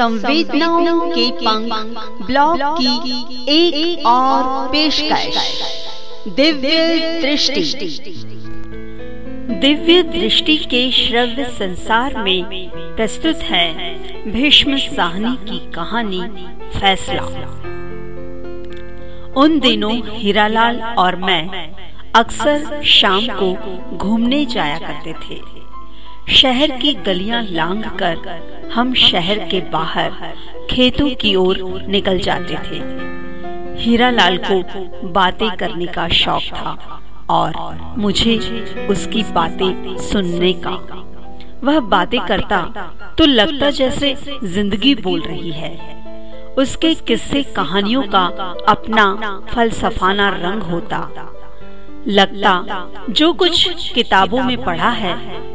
संवेदनाओं के पंख ब्लॉग की एक, और पेशकश। दिव्य दृष्टि। दिव्य दृष्टि के श्रव्य संसार में प्रस्तुत है भीष्म साहनी की कहानी फैसला। उन दिनों हीरालाल और मैं अक्सर शाम को घूमने जाया करते थे। शहर की गलियाँ लांग कर हम शहर के बाहर खेतों की ओर निकल जाते थे। हीरालाल को बातें करने का शौक था और मुझे उसकी बातें सुनने का। वह बातें करता तो लगता जैसे ज़िंदगी बोल रही है। उसके किस्से कहानियों का अपना फलसफाना रंग होता। लगता, जो कुछ किताबों में पढ़ा है,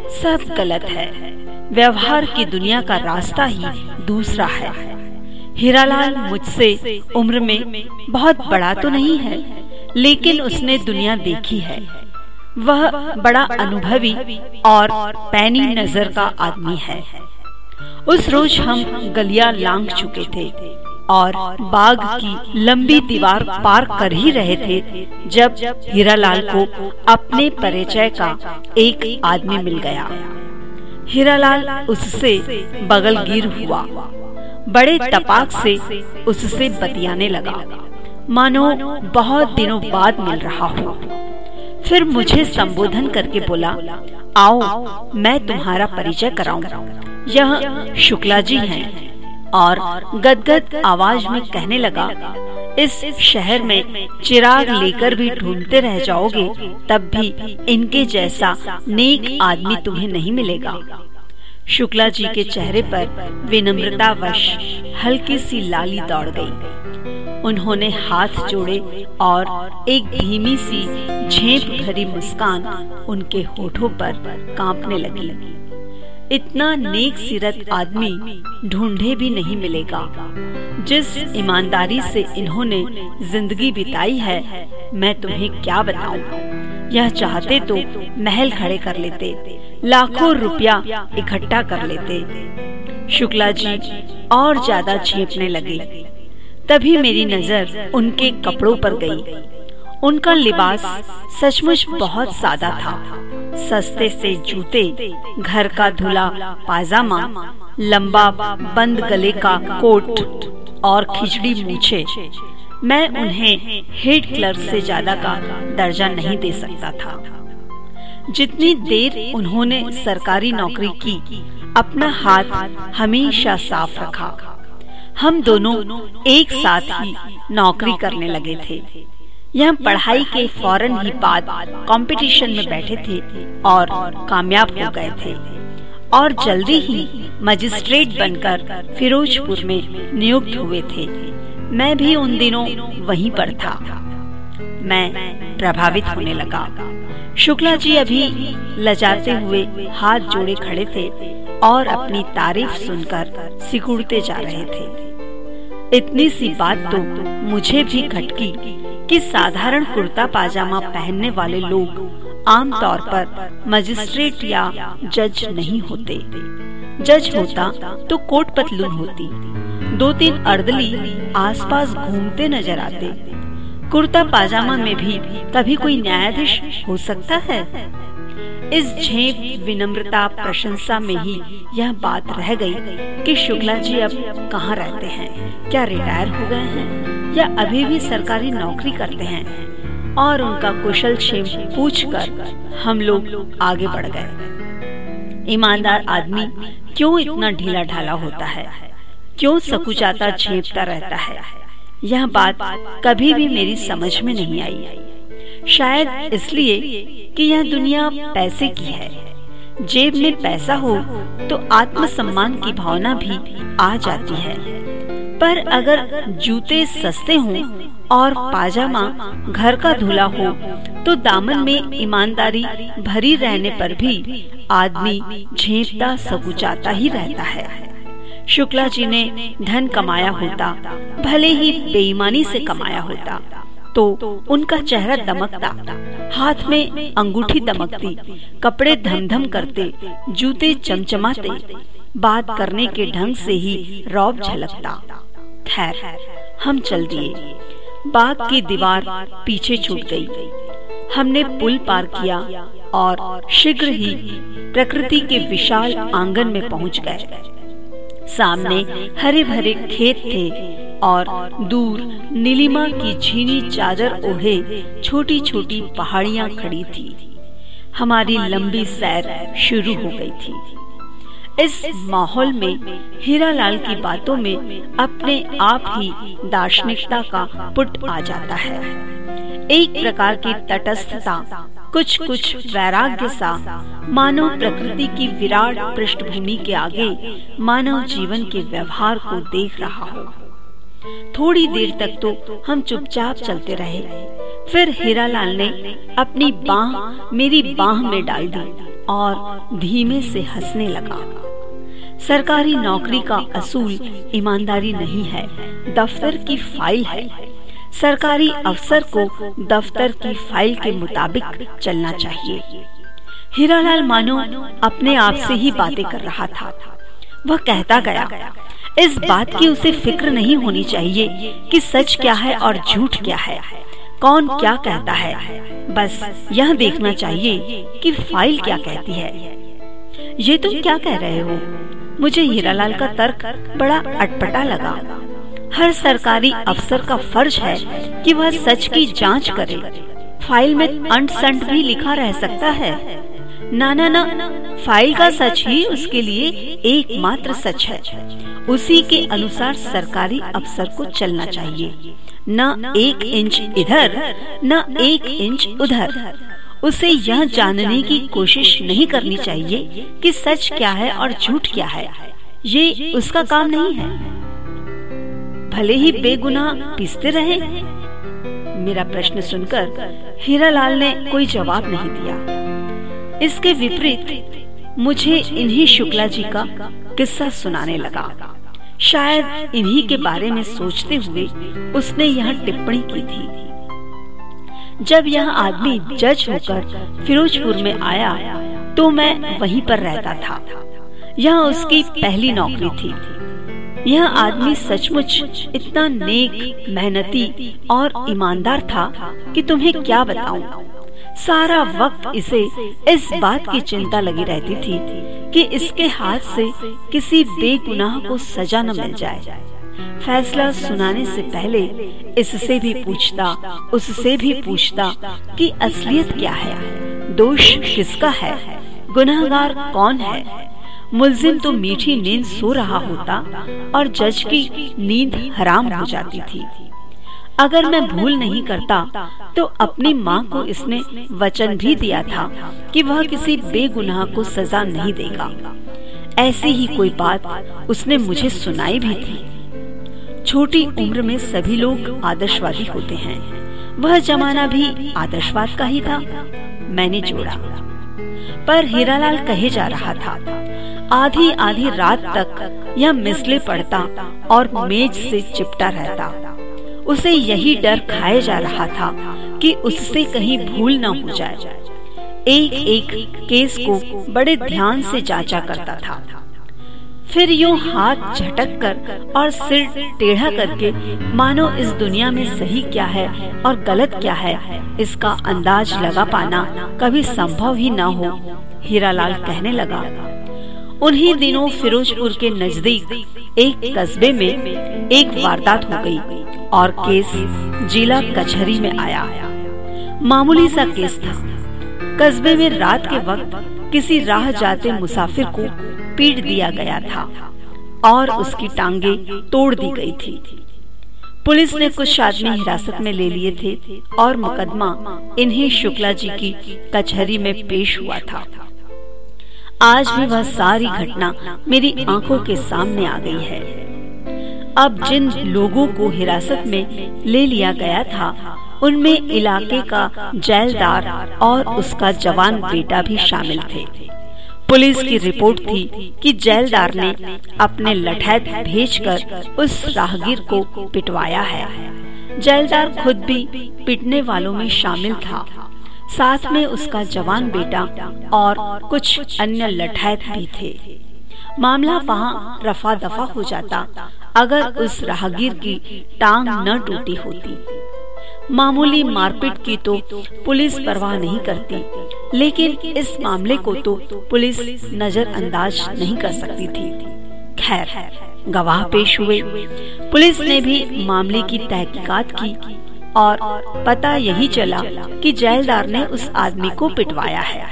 सब गलत है। व्यवहार की दुनिया का रास्ता ही दूसरा है। हीरालाल मुझसे उम्र में बहुत बड़ा तो नहीं है, लेकिन उसने दुनिया देखी है। वह बड़ा अनुभवी और पैनी नज़र का आदमी है। उस रोज हम गलिया लांग चुके थे। और बाग की लंबी दीवार पार कर ही रहे थे, जब हीरालाल को अपने परिचय का एक आदमी मिल गया। हीरालाल उससे बगल गिर हुआ। बड़े तपाक से उससे बतियाने लगा। मानो बहुत दिनों बाद मिल रहा हो। फिर मुझे संबोधन करके बोला, आओ, मैं तुम्हारा परिचय कराऊं। यह शुक्ला जी हैं। और गदगद आवाज़ में कहने लगा, इस शहर में चिराग लेकर भी ढूंढते रह जाओगे, तब भी इनके जैसा नेक आदमी तुम्हें नहीं मिलेगा शुक्ला जी के चेहरे पर विनम्रता वश हल्की सी लाली दौड़ गई। उन्होंने हाथ जोड़े और एक धीमी सी झेप भरी मुस्कान उनके होठों पर कांपने लगी इतना नेक सीरत आदमी ढूंढे भी नहीं मिलेगा। जिस ईमानदारी से इन्होंने ज़िंदगी बिताई है मैं तुम्हें क्या बताऊँ? यह चाहते तो महल खड़े कर लेते लाखों रुपया इकट्ठा कर लेते। शुक्ला जी और ज़्यादा छेपने लगे। तभी मेरी नज़र उनके कपड़ों पर गई। उनका लिबास सचमुच बहुत सादा था। सस्ते से जूते, घर का धुला पाजामा लंबा बंद गले का कोट और खिचड़ी मूछे। मैं उन्हें हेड क्लर्क से ज़्यादा का दर्जा नहीं दे सकता था। जितनी देर उन्होंने सरकारी नौकरी की, अपना हाथ हमेशा साफ़ रखा। हम दोनों एक साथ ही नौकरी करने लगे थे। यह पढ़ाई के फ़ौरन ही बाद कंपटीशन में बैठे थे और कामयाब हो गए थे। और जल्दी ही मजिस्ट्रेट बनकर फिरोजपुर में नियुक्त हुए थे। मैं भी उन दिनों वहीं पर था। मैं प्रभावित होने लगा। शुक्ला जी अभी लजाते हुए हाथ जोड़े खड़े थे और अपनी तारीफ़ सुनकर सिकुड़ते जा रहे थे। इतनी सी बात तो मुझे भी खटकी कि साधारण कुर्ता पाजामा पहनने वाले लोग आमतौर पर मजिस्ट्रेट या जज नहीं होते। जज होता तो कोट पतलून होती। दो तीन अर्दली आसपास घूमते नज़र आते। कुर्ता पाजामा में भी कभी कोई न्यायाधीश हो सकता है? इस झेप विनम्रता प्रशंसा में ही यह बात रह गई कि शुक्ला जी अब कहाँ रहते हैं? क्या रिटायर हो गए हैं? या अभी भी सरकारी नौकरी करते हैं? और उनका कुशल क्षेम पूछकर हम लोग आगे बढ़ गए। ईमानदार आदमी क्यों इतना ढीला ढाला होता है? क्यों सकुचाता झेपता रहता है? यह बात कभी भी मेरी समझ में नहीं आई। शायद इसलिए कि यह दुनिया पैसे की है। जेब में पैसा हो तो आत्मसम्मान की भावना भी आ जाती है। पर अगर जूते सस्ते हों और पाजामा घर का धुला हो तो दामन में ईमानदारी भरी रहने पर भी आदमी झेपता सकुचाता ही रहता है। शुक्ला जी ने धन कमाया होता, भले ही बेईमानी से कमाया होता। तो उनका चेहरा दमकता। हाथ में अंगूठी दमकती, कपड़े धमधम करते, जूते चमचमाते। बात करने के ढंग से ही रौब झलकता। खैर, हम चल दिए। बाग की दीवार पीछे छूट गई। हमने पुल पार किया और शीघ्र ही प्रकृति के विशाल आँगन में पहुँच गए। सामने हरे भरे खेत थे और दूर नीलिमा की झीनी चादर ओढ़े छोटी छोटी पहाड़ियाँ खड़ी थी। हमारी लंबी सैर शुरू हो गई थी। इस माहौल में हीरालाल की बातों में अपने आप ही दार्शनिकता का पुट आ जाता है। एक प्रकार की तटस्थता कुछ कुछ वैराग्य सा मानव प्रकृति की विराट पृष्ठभूमि के आगे मानव जीवन के व्यवहार को देख रहा हो। थोड़ी देर तक तो हम चुपचाप चलते रहे। फिर हीरालाल ने अपनी बाह मेरी बाह में डाल दी और धीमे से हंसने लगा। सरकारी नौकरी का असूल ईमानदारी नहीं है, दफ्तर की फ़ाइल है। सरकारी अफसर को दफ्तर की फ़ाइल के मुताबिक चलना चाहिए। हीरालाल मानो अपने आप से ही बातें कर रहा था। वह कहता गया इस बात की उसे फ़िक्र नहीं होनी चाहिए कि सच क्या है और झूठ क्या है। कौन क्या कहता है? बस यह देखना चाहिए कि फ़ाइल क्या कहती है। ये तुम क्या कह रहे हो? मुझे हीरालाल का तर्क बड़ा अटपटा लगा। हर सरकारी अफसर का फ़र्ज़ है कि वह सच की जाँच करे। फ़ाइल में अंट संट भी लिखा रह सकता है। ना ना ना, फ़ाइल का सच ही उसके लिए एकमात्र सच है। उसी के अनुसार सरकारी अफसर को चलना चाहिए। न एक इंच इधर, न एक इंच उधर। उसे यह जानने की कोशिश नहीं करनी चाहिए कि सच क्या है और झूठ क्या है। ये उसका काम नहीं है। भले ही बेगुनाह पिसते रहे। मेरा प्रश्न सुनकर हीरालाल ने कोई जवाब नहीं दिया। इसके विपरीत मुझे इन्हीं शुक्ला जी का किस्सा सुनाने लगा। शायद इन्हीं के बारे में सोचते हुए उसने यह टिप्पणी की थी। जब यह आदमी जज होकर फिरोजपुर में आया तो मैं वहीं पर रहता था। यह उसकी पहली नौकरी थी। यह आदमी सचमुच इतना नेक, मेहनती और ईमानदार था कि तुम्हें क्या बताऊँ? सारा वक्त इसे इस बात की चिंता लगी रहती थी कि इसके हाथ से किसी बेगुनाह को सजा न मिल जाए। फैसला सुनाने से पहले इससे भी पूछता, उससे भी पूछता कि असलियत क्या है? दोष किसका है? गुनाहगार कौन है? मुलजिम तो मीठी नींद सो रहा होता और जज की नींद हराम हो जाती थी। अगर मैं भूल नहीं करता तो अपनी माँ को इसने वचन भी दिया था कि वह किसी बेगुनाह को सजा नहीं देगा। ऐसी ही कोई बात उसने मुझे सुनाई भी थी। छोटी उम्र में सभी लोग आदर्शवादी होते हैं। वह जमाना भी आदर्शवाद का ही था। मैंने जोड़ा। पर हीरालाल कहे जा रहा था आधी आधी रात तक यह मिसले पड़ता और मेज से चिपटा रहता। उसे यही डर खाए जा रहा था कि उससे कहीं भूल न हो जाए। एक एक केस को बड़े ध्यान से जांचा करता था। फिर यूँ हाथ झटक कर और सिर टेढ़ा करके, मानो इस दुनिया में सही क्या है और गलत क्या है, इसका अंदाज लगा पाना कभी संभव ही न हो, हीरालाल कहने लगा। उन्हीं दिनों फिरोजपुर के नज़दीक एक कस्बे में एक वारदात हो गई और केस जिला कचहरी में आया। मामूली सा केस था। कस्बे में रात के वक्त किसी राह जाते मुसाफिर को पीट दिया गया था और उसकी टांगे तोड़ दी गई थी। पुलिस ने कुछ आदमी हिरासत में ले लिए थे और मुकदमा इन्हीं शुक्ला जी की कचहरी में पेश हुआ था। आज भी वह सारी घटना मेरी आँखों के सामने आ गई है। अब जिन लोगों को हिरासत में ले लिया गया था, उनमें इलाके का जेलदार और उसका जवान बेटा भी शामिल थे। पुलिस की रिपोर्ट थी कि जेलदार ने अपने लठैत भेजकर उस राहगीर को पिटवाया है। जेलदार खुद भी पिटने वालों में शामिल था। साथ में उसका जवान बेटा और कुछ अन्य लठैत भी थे। मामला वहाँ रफा दफ़ा हो जाता अगर उस राहगीर की टांग न टूटी होती। मामूली मारपीट की तो पुलिस परवाह नहीं करती, लेकिन इस मामले को तो पुलिस नजरअंदाज नहीं कर सकती थी। खैर, गवाह पेश हुए। पुलिस ने भी मामले की तहकीकात की और पता यही चला कि जेलदार ने उस आदमी को पिटवाया है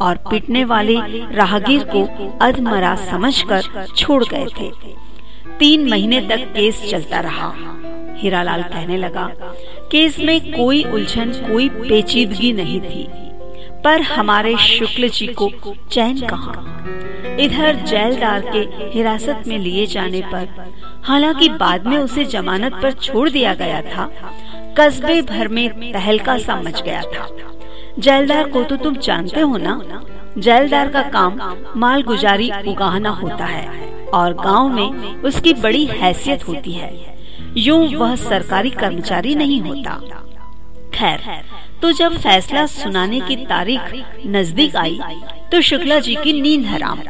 और पिटने वाले राहगीर को अधमरा समझकर छोड़ गए थे। तीन महीने तक केस चलता रहा। हीरालाल कहने लगा, केस में कोई उलझन, कोई पेचीदगी नहीं थी। पर हमारे शुक्ल जी को चैन कहा? इधर जेलदार के हिरासत में लिए जाने पर, हालाँकि बाद में उसे जमानत पर छोड़ दिया गया था कस्बे भर में तहलका सा मच गया था। जेलदार को तो तुम जानते हो ना? जेलदार का काम माल गुजारी उगाना होता है और गाँव में उसकी बड़ी हैसियत होती है। यूँ वह सरकारी कर्मचारी नहीं होता। खैर तो जब फैसला सुनाने की तारीख नज़दीक आई तो शुक्ला जी की नींद हराम।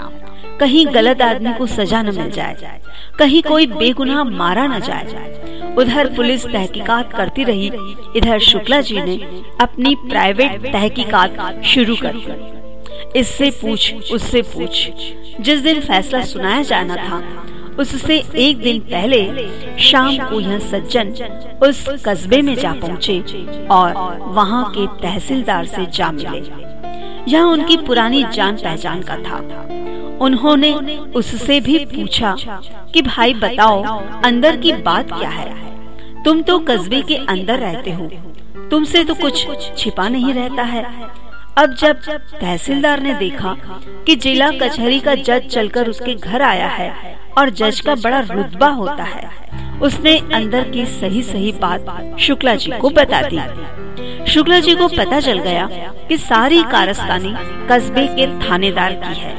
कहीं गलत आदमी को सजा न मिल जाए। कहीं कोई बेगुनाह मारा न जाए। उधर पुलिस तहकीकात करती रही। इधर शुक्ला जी ने अपनी प्राइवेट तहकीकात शुरू कर दी। इससे पूछ, उससे पूछ। जिस दिन फैसला सुनाया जाना था, उससे एक दिन पहले शाम को यह सज्जन उस कस्बे में जा पहुँचे और वहाँ के तहसीलदार से जा मिले। यह उनकी पुरानी जान पहचान का था। उन्होंने उससे भी पूछा कि, भाई, बताओ, अंदर की बात क्या है? तुम तो कस्बे के अंदर रहते हो। तुमसे तो कुछ छिपा नहीं रहता है। अब जब तहसीलदार ने देखा कि जिला कचहरी का जज चलकर उसके घर आया है और जज का बड़ा रुतबा होता है, उसने अंदर की सही सही बात शुक्ला जी को बता दी। शुक्ला जी को पता चल गया कि सारी कारस्तानी कस्बे के थानेदार की है।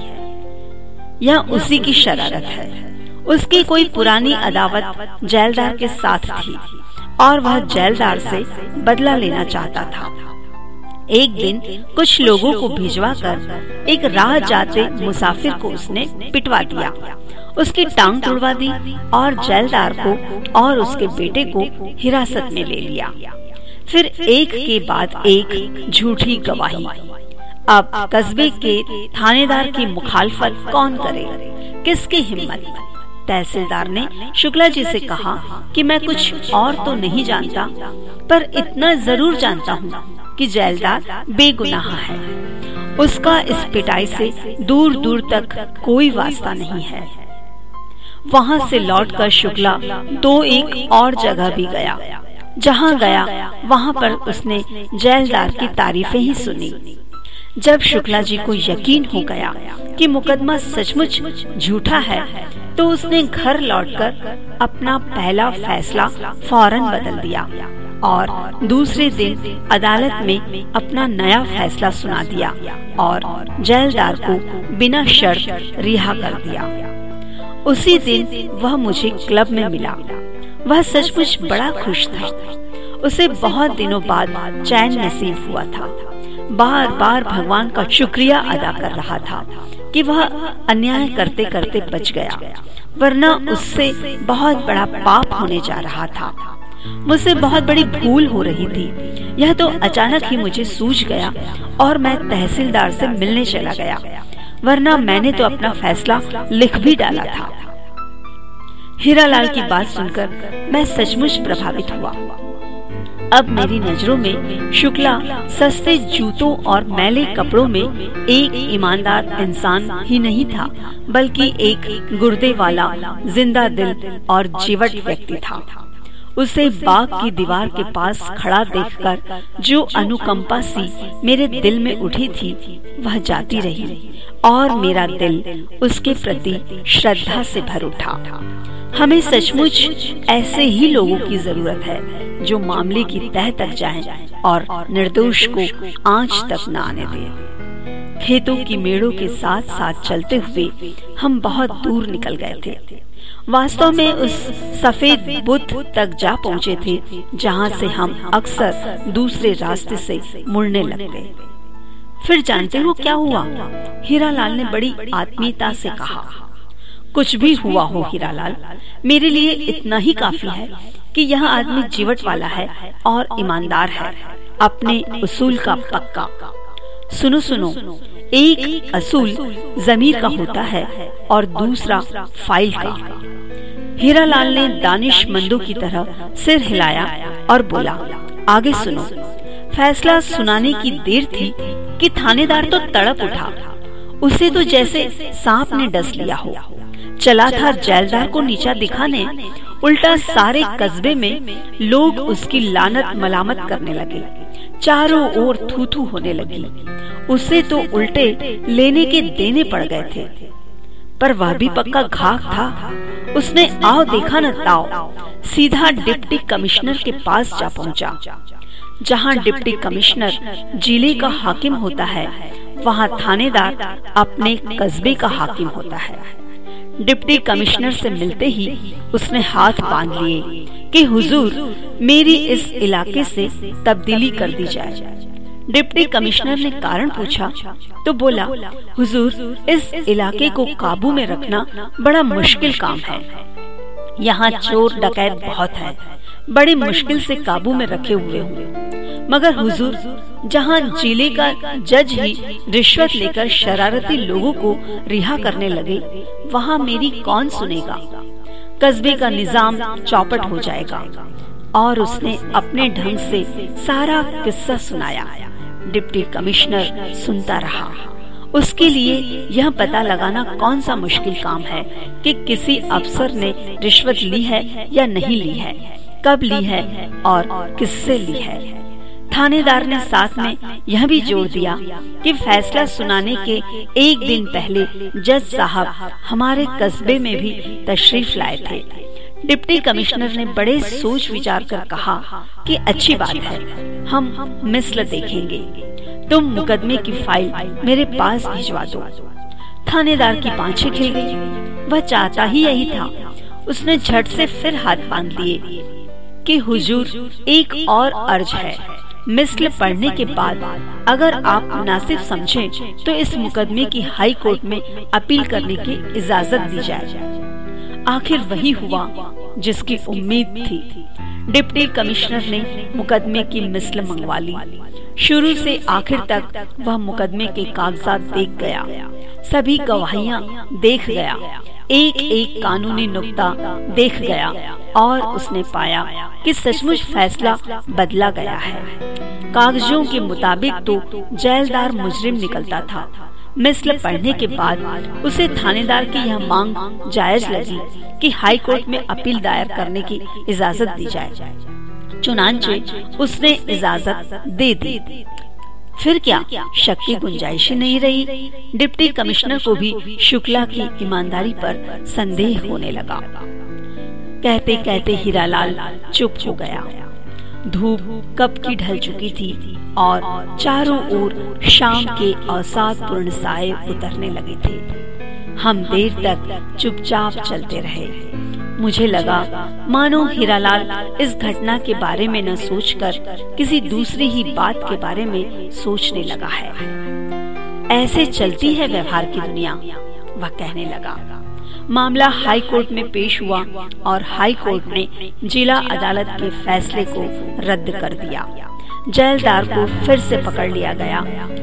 यह उसी की शरारत है। उसकी कोई पुरानी अदावत जेलदार के साथ थी और वह जेलदार से बदला लेना चाहता था। एक दिन कुछ लोगों को भिजवा कर एक राह जाते मुसाफिर को उसने पिटवा दिया। उसकी टांग तोड़वा दी और जेलदार को और उसके बेटे को हिरासत में ले लिया। फिर एक के बाद एक झूठी गवाही। अब कस्बे के थानेदार की मुखालफत कौन करे? किसकी हिम्मत? तहसीलदार ने शुक्ला जी से कहा कि मैं कुछ और तो नहीं जानता, पर इतना ज़रूर जानता हूँ कि जेलदार बेगुनाह है। उसका इस पिटाई से दूर दूर तक कोई वास्ता नहीं है। वहाँ से लौटकर शुक्ला दो एक और जगह भी गया, जहाँ गया, वहाँ पर उसने जेलदार की तारीफें ही सुनी। जब शुक्ला जी को यकीन हो गया कि मुकदमा सचमुच झूठा है तो उसने घर लौटकर अपना पहला फैसला फ़ौरन बदल दिया और दूसरे दिन अदालत में अपना नया फैसला सुना दिया और जेलदार को बिना शर्त रिहा कर दिया। उसी दिन वह मुझे क्लब में मिला। वह सचमुच बड़ा खुश था। उसे बहुत दिनों बाद चैन नसीब हुआ था। बार बार भगवान का शुक्रिया अदा कर रहा था। कि वह अन्याय करते करते बच गया, वरना उससे बहुत बड़ा पाप होने जा रहा था। मुझसे बहुत बड़ी भूल हो रही थी। यह तो अचानक ही मुझे सूझ गया और मैं तहसीलदार से मिलने चला गया, वरना मैंने तो अपना फैसला लिख भी डाला था। हीरालाल की बात सुनकर मैं सचमुच प्रभावित हुआ। अब मेरी नज़रों में शुक्ला सस्ते जूतों और मैले कपड़ों में एक ईमानदार इंसान ही नहीं था, बल्कि एक गुर्दे वाला, ज़िंदा दिल और जीवट व्यक्ति था। उसे बाग की दीवार के पास खड़ा देखकर जो अनुकंपा सी मेरे दिल में उठी थी, वह जाती रही और मेरा दिल उसके प्रति श्रद्धा से भर उठा हमें सचमुच ऐसे ही लोगों की ज़रूरत है जो मामले की तह तक जाएँ और निर्दोष को आँच तक न आने दें। खेतों की मेड़ों के साथ साथ चलते हुए हम बहुत दूर निकल गए थे वास्तव में उस सफ़ेद बुद्ध तक जा पहुँचे थे, जहाँ से हम अक्सर दूसरे रास्ते से मुड़ने लगते। फिर जानते हो क्या हुआ? हीरालाल ने बड़ी आत्मीयता से कहा, कुछ भी हुआ हो हीरालाल, मेरे लिए इतना ही काफ़ी है कि यह आदमी जीवट वाला है और ईमानदार है, अपने उसूल का पक्का। सुनो सुनो, एक असूल जमीर का होता है और दूसरा फ़ाइल का। हीरालाल ने दानिशमंदों की तरह सिर हिलाया और बोला, आगे सुनो। फैसला सुनाने की देर थी कि थानेदार तो तड़प उठा। उसे तो जैसे सांप ने डस लिया हो। चला था जैलदार को नीचा दिखाने। उल्टा सारे कस्बे में लोग उसकी लानत मलामत करने लगे। चारों ओर थू थू होने लगी। उसे तो उल्टे लेने के देने पड़ गए थे। पर वह भी पक्का घाक था। उसने आओ देखा न ताओ। सीधा डिप्टी कमिश्नर के पास जा पहुँचा। जहाँ डिप्टी कमिश्नर ज़िले का हाकिम होता है वहाँ थानेदार अपने कस्बे का हाकिम होता है। डिप्टी कमिश्नर से मिलते ही उसने हाथ बाँध लिए कि हुजूर मेरी इस इलाके से तब्दीली कर दी जाए। डिप्टी कमिश्नर ने कारण पूछा तो बोला, हुजूर, इस इलाके को काबू में रखना बड़ा मुश्किल काम है। यहाँ चोर डकैत बहुत है, बड़ी मुश्किल से काबू में रखे हुए हुए मगर हुजूर, जहाँ ज़िले का जज ही रिश्वत लेकर शरारती लोगों को रिहा करने लगे, वहाँ मेरी कौन सुनेगा? कस्बे का निज़ाम चौपट हो जाएगा। और उसने अपने ढंग से सारा किस्सा सुनाया। डिप्टी कमिश्नर सुनता रहा। उसके लिए यह पता लगाना कौन सा मुश्किल काम है कि किसी अफसर ने रिश्वत ली है या नहीं ली है, कब ली है और किससे ली है। थानेदार ने साथ में यह भी जोड़ दिया कि फैसला सुनाने के एक दिन पहले जज साहब हमारे कस्बे में भी तशरीफ़ लाए थे। डिप्टी कमिश्नर ने बड़े सोच विचार कर कहा कि अच्छी बात है, हम मिसल देखेंगे। तुम मुकदमे की फ़ाइल मेरे पास भिजवा दो। थानेदार की पांछे खिल गई। वह चाहता ही यही था। उसने झट से फिर हाथ बाँध लिए कि हुजूर, एक और अर्ज़ है। मिसल पढ़ने के बाद अगर आप मुनासिब समझें तो इस मुकदमे की हाई कोर्ट में अपील करने की इजाज़त दी जाए। आखिर वही हुआ जिसकी उम्मीद थी। डिप्टी कमिश्नर ने मुकदमे की मिसल मंगवा ली। शुरू से आखिर तक वह मुकदमे के कागजात देख गया। सभी गवाहियाँ देख गया। एक एक कानूनी नुक्ता देख गया और उसने पाया कि सचमुच फैसला बदला गया है। कागजों के मुताबिक तो जेलदार मुजरिम निकलता था। मिसल पढ़ने के बाद उसे थानेदार की यह मांग जायज़ लगी कि हाई कोर्ट में अपील दायर करने की इजाज़त दी जाए। चुनाचे उसने इजाज़त दे दी। फिर क्या शक की गुंजाइश ही नहीं रही? डिप्टी कमिश्नर को भी शुक्ला की ईमानदारी पर संदेह होने लगा। कहते कहते हीरालाल चुप हो गया। धूप कब की ढल चुकी थी और चारों ओर शाम के अवसाद पूर्ण साए उतरने लगे थे। हम देर तक चुपचाप चलते रहे। मुझे लगा, मानो हीरालाल इस घटना के बारे में न सोचकर किसी दूसरी ही बात के बारे में सोचने लगा है। ऐसे चलती है व्यवहार की दुनिया, वह कहने लगा। मामला हाई कोर्ट में पेश हुआ और हाई कोर्ट ने जिला अदालत के फैसले को रद्द कर दिया। जेलदार को फिर से पकड़ लिया गया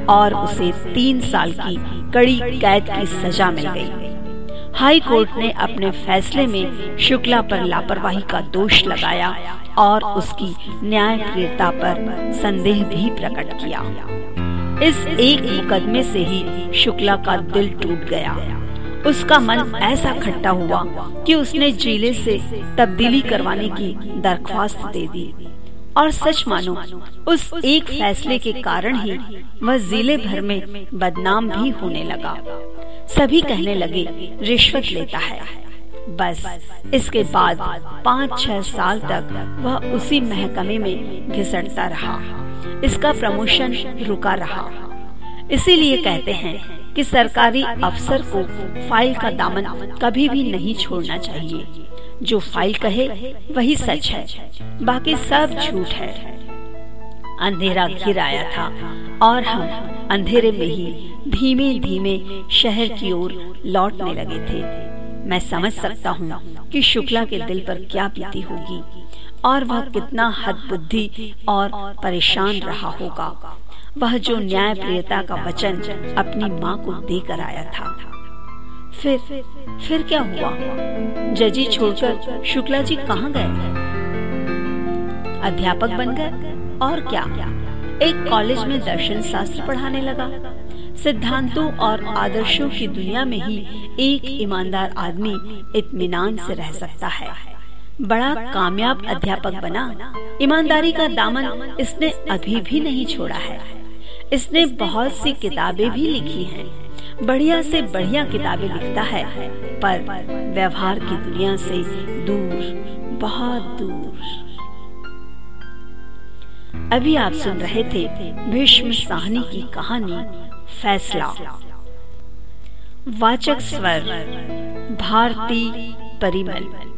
और उसे तीन साल की कड़ी कैद की सजा मिल गई। हाई कोर्ट ने अपने फैसले में शुक्ला पर लापरवाही का दोष लगाया और उसकी न्याय प्रियता पर संदेह भी प्रकट किया। इस एक मुकदमे से ही शुक्ला का दिल टूट गया। उसका मन ऐसा खट्टा हुआ कि उसने ज़िले से तब्दीली करवाने की दरख्वास्त दे दी। और सच मानो, उस एक फैसले के कारण ही वह ज़िले भर में बदनाम भी होने लगा। सभी कहने लगे, रिश्वत लेता है। बस, इसके बाद पाँच छह साल तक वह उसी महकमे में घिसटता रहा। इसका प्रमोशन रुका रहा। इसीलिए कहते हैं कि सरकारी अफसर को फ़ाइल का दामन कभी भी नहीं छोड़ना चाहिए। जो फ़ाइल कहे, वही सच है। बाकी सब झूठ है। अंधेरा घिर आया था और हम अंधेरे में ही धीमे धीमे शहर की ओर लौटने लगे थे। मैं समझ सकता हूँ कि शुक्ला के दिल पर क्या बीती होगी और वह कितना हद बुद्धि और परेशान रहा होगा। वह जो न्याय प्रियता का वचन अपनी माँ को देकर आया था। फिर फिर क्या हुआ? जजी छोड़कर शुक्ला जी कहाँ गए? अध्यापक बन गए। और क्या? एक कॉलेज में दर्शन शास्त्र पढ़ाने लगा। सिद्धांतों और आदर्शों की दुनिया में ही एक ईमानदार आदमी इत्मीनान से रह सकता है। बड़ा कामयाब अध्यापक बना। ईमानदारी का दामन इसने अभी भी नहीं छोड़ा है। इसने बहुत सी किताबें भी लिखी हैं। बढ़िया से बढ़िया किताबें लिखता है। पर व्यवहार की दुनिया से दूर बहुत दूर। अभी आप सुन रहे थे भीष्म साहनी की कहानी फैसला। वाचक स्वर भारती परिमल।